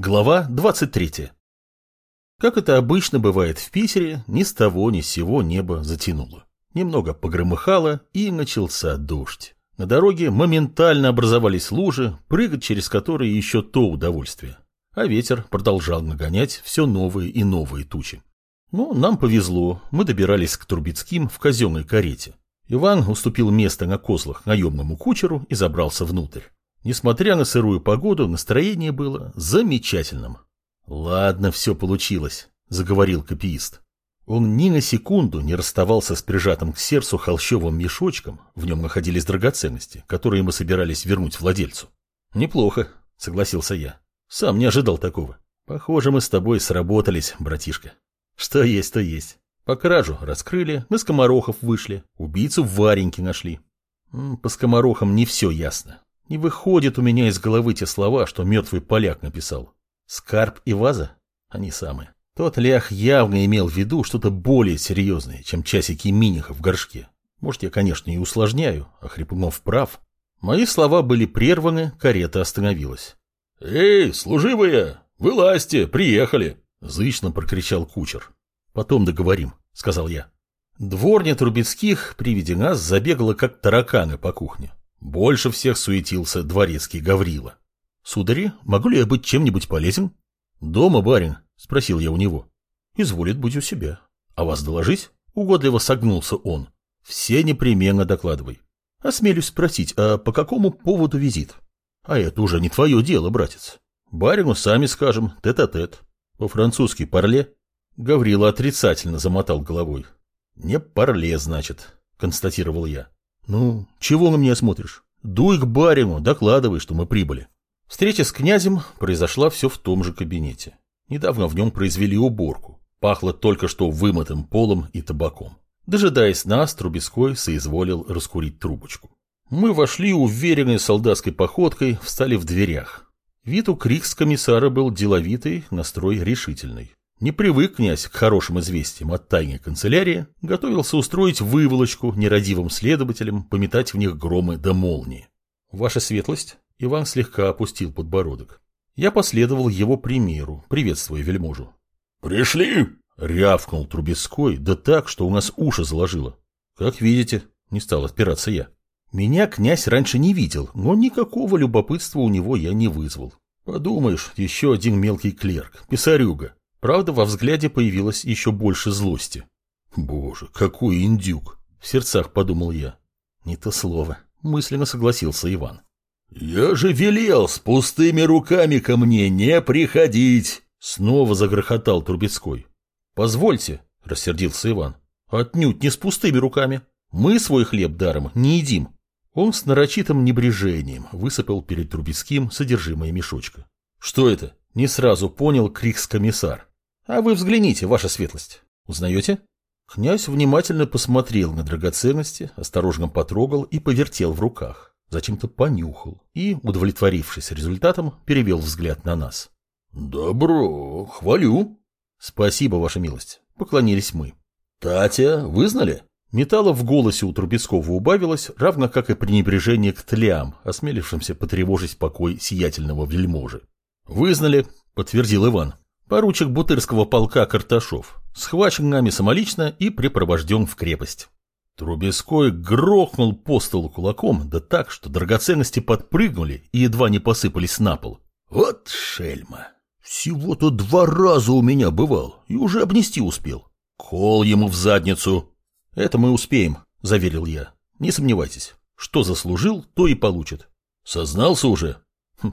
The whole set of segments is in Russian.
Глава 23. Как это обычно бывает в Питере, ни с того ни с сего небо затянуло. Немного погромыхало, и начался дождь. На дороге моментально образовались лужи, прыгать через которые еще то удовольствие. А ветер продолжал нагонять все новые и новые тучи. Но нам повезло, мы добирались к Трубецким в казенной карете. Иван уступил место на козлах наемному кучеру и забрался внутрь. Несмотря на сырую погоду, настроение было замечательным. «Ладно, все получилось», — заговорил копиист. Он ни на секунду не расставался с прижатым к сердцу холщовым мешочком, в нем находились драгоценности, которые мы собирались вернуть владельцу. «Неплохо», — согласился я. «Сам не ожидал такого. Похоже, мы с тобой сработались, братишка». «Что есть, то есть. По кражу раскрыли, мы скоморохов вышли, убийцу Вареньки нашли. По скоморохам не все ясно. Не выходит у меня из головы те слова, что мертвый поляк написал. Скарб и ваза? Они самые. Тот лях явно имел в виду что-то более серьезное, чем часики миниха в горшке. Может, я, конечно, и усложняю, а Хрипунов прав. Мои слова были прерваны, карета остановилась. «Эй, служивые, вылазьте, приехали!» — зычно прокричал кучер. «Потом договорим», — сказал я. Дворня Трубецких при виде нас забегала, как тараканы по кухне. Больше всех суетился дворецкий Гаврила. «Судари, могу ли я быть чем-нибудь полезен?» «Дома, барин?» — спросил я у него. «Изволит быть у себя. А вас доложить?» — угодливо согнулся он. «Все непременно докладывай. Осмелюсь спросить, а по какому поводу визит?» «А это уже не твое дело, братец. Барину сами скажем, тет-а-тет. -тет. По-французски парле?» Гаврила отрицательно замотал головой. «Не парле, значит», — констатировал я. «Ну, чего на меня смотришь? Дуй к барину, докладывай, что мы прибыли». Встреча с князем произошла все в том же кабинете. Недавно в нем произвели уборку. Пахло только что вымытым полом и табаком. Дожидаясь нас, Трубецкой соизволил раскурить трубочку. Мы вошли уверенной солдатской походкой, встали в дверях. Вид у крикс-комиссара был деловитый, настрой решительный. Не привык князь к хорошим известиям от тайной канцелярии, готовился устроить выволочку нерадивым следователям, пометать в них громы да молнии. Ваша светлость, Иван слегка опустил подбородок. Я последовал его примеру, приветствуя вельможу. «Пришли!» — рявкнул Трубецкой, да так, что у нас уши заложило. «Как видите», — не стал отпираться я. Меня князь раньше не видел, но никакого любопытства у него я не вызвал. Подумаешь, еще один мелкий клерк, писарюга. Правда, во взгляде появилось еще больше злости. «Боже, какой индюк!» — в сердцах подумал я. «Не то слово», — мысленно согласился Иван. «Я же велел с пустыми руками ко мне не приходить!» Снова загрохотал Трубецкой. «Позвольте», — рассердился Иван. «Отнюдь не с пустыми руками. Мы свой хлеб даром не едим». Он с нарочитым небрежением высыпал перед Трубецким содержимое мешочка. «Что это?» — не сразу понял крикс-комиссар. А вы взгляните, ваша светлость. Узнаете? Князь внимательно посмотрел на драгоценности, осторожно потрогал и повертел в руках. Зачем-то понюхал и, удовлетворившись результатом, перевел взгляд на нас. «Добро, хвалю». «Спасибо, ваша милость», — поклонились мы. «Татя, вызнали?» Металла в голосе у Трубецкого убавилось, равно как и пренебрежение к тлям, осмелившимся потревожить покой сиятельного вельможи. «Вызнали», — подтвердил Иван. Поручик Бутырского полка Карташов схвачен нами самолично и припровожден в крепость. Трубецкой грохнул по столу кулаком, да так, что драгоценности подпрыгнули и едва не посыпались на пол. Вот шельма! Всего-то два раза у меня бывал и уже обнести успел. Кол ему в задницу. Это мы успеем, заверил я. Не сомневайтесь. Что заслужил, то и получит. Сознался уже?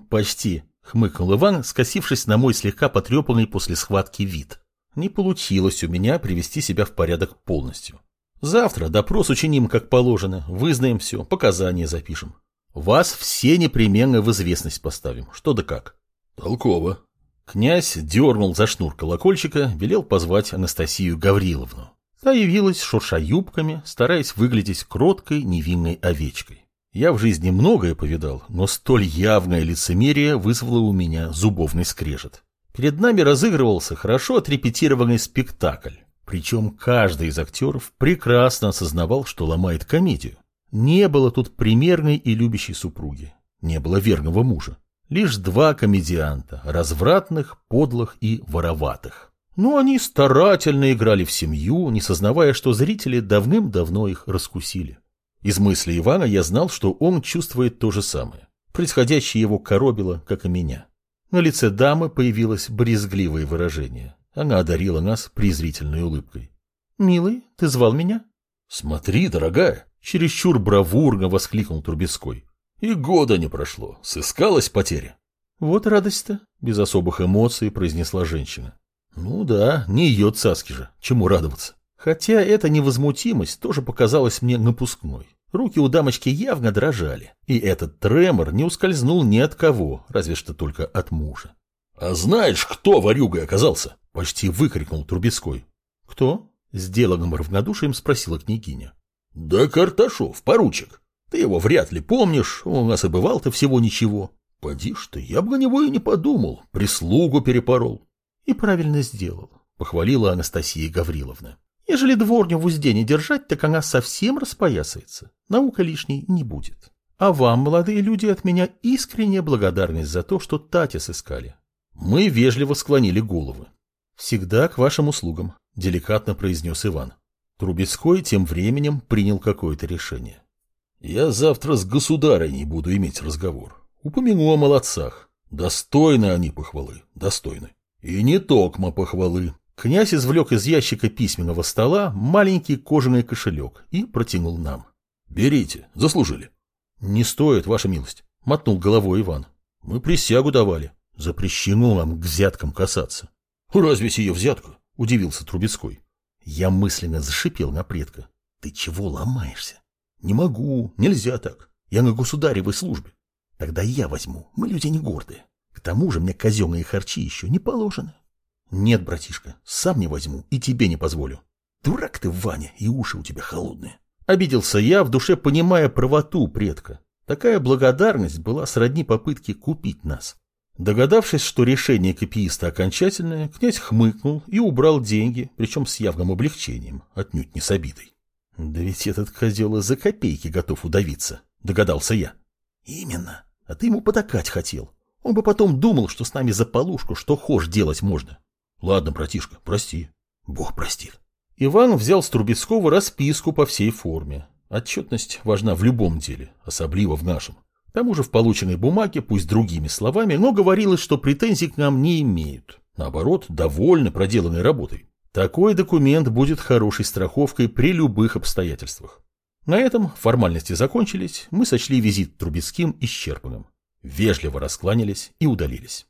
Почти. Хмыкнул Иван, скосившись на мой слегка потрепанный после схватки вид. Не получилось у меня привести себя в порядок полностью. Завтра допрос учиним как положено, вызнаем все, показания запишем. Вас все непременно в известность поставим, что да как. Толково. Князь дернул за шнур колокольчика, велел позвать Анастасию Гавриловну. Та явилась, шурша юбками, стараясь выглядеть кроткой, невинной овечкой. Я в жизни многое повидал, но столь явное лицемерие вызвало у меня зубовный скрежет. Перед нами разыгрывался хорошо отрепетированный спектакль. Причем каждый из актеров прекрасно осознавал, что ломает комедию. Не было тут примерной и любящей супруги. Не было верного мужа. Лишь два комедианта, развратных, подлых и вороватых. Но они старательно играли в семью, не сознавая, что зрители давным-давно их раскусили. Из мысли Ивана я знал, что он чувствует то же самое. Происходящее его коробило, как и меня. На лице дамы появилось брезгливое выражение. Она одарила нас презрительной улыбкой. «Милый, ты звал меня?» «Смотри, дорогая!» — чересчур бравурно воскликнул Трубецкой. «И года не прошло. Сыскалась потеря». «Вот радость-то!» — без особых эмоций произнесла женщина. «Ну да, не ее цаски же. Чему радоваться?» Хотя эта невозмутимость тоже показалась мне напускной. Руки у дамочки явно дрожали, и этот тремор не ускользнул ни от кого, разве что только от мужа. — А знаешь, кто ворюгой оказался? — почти выкрикнул Трубецкой. — Кто? — сделанным равнодушием спросила княгиня. — Да Карташов, поручик. Ты его вряд ли помнишь, у нас и бывал-то всего ничего. Поди ж ты, я бы на него и не подумал, прислугу перепорол. — И правильно сделал, — похвалила Анастасия Гавриловна. Ежели дворню в узде не держать, так она совсем распоясается. Наука лишней не будет. А вам, молодые люди, от меня искренняя благодарность за то, что Татя сыскали. Мы вежливо склонили головы. «Всегда к вашим услугам», — деликатно произнес Иван. Трубецкой тем временем принял какое-то решение. «Я завтра с государыней буду иметь разговор. Упомяну о молодцах. Достойны они похвалы, достойны. И не токмо похвалы. Князь извлек из ящика письменного стола маленький кожаный кошелек и протянул нам. «Берите, заслужили». «Не стоит, ваша милость», — мотнул головой Иван. «Мы присягу давали. Запрещено нам к взяткам касаться». «Разве сие взятка?» — удивился Трубецкой. Я мысленно зашипел на предка. «Ты чего ломаешься?» «Не могу, нельзя так. Я на государевой службе. Тогда я возьму, мы люди не гордые. К тому же мне казенные харчи еще не положены». Нет, братишка, сам не возьму и тебе не позволю. Дурак ты, Ваня, и уши у тебя холодные. Обиделся я, в душе понимая правоту предка. Такая благодарность была сродни попытке купить нас. Догадавшись, что решение копииста окончательное, князь хмыкнул и убрал деньги, причем с явным облегчением, отнюдь не с обидой. «Да ведь этот козел из-за копейки готов удавиться», — догадался я. «Именно. А ты ему потакать хотел. Он бы потом думал, что с нами за полушку что хошь делать можно. Ладно, братишка, прости. Бог простит. Иван взял с Трубецкого расписку по всей форме. Отчетность важна в любом деле, особливо в нашем. К тому же в полученной бумаге, пусть другими словами, но говорилось, что претензий к нам не имеют. Наоборот, довольны проделанной работой. Такой документ будет хорошей страховкой при любых обстоятельствах. На этом формальности закончились, мы сочли визит Трубецким исчерпанным. Вежливо раскланялись и удалились.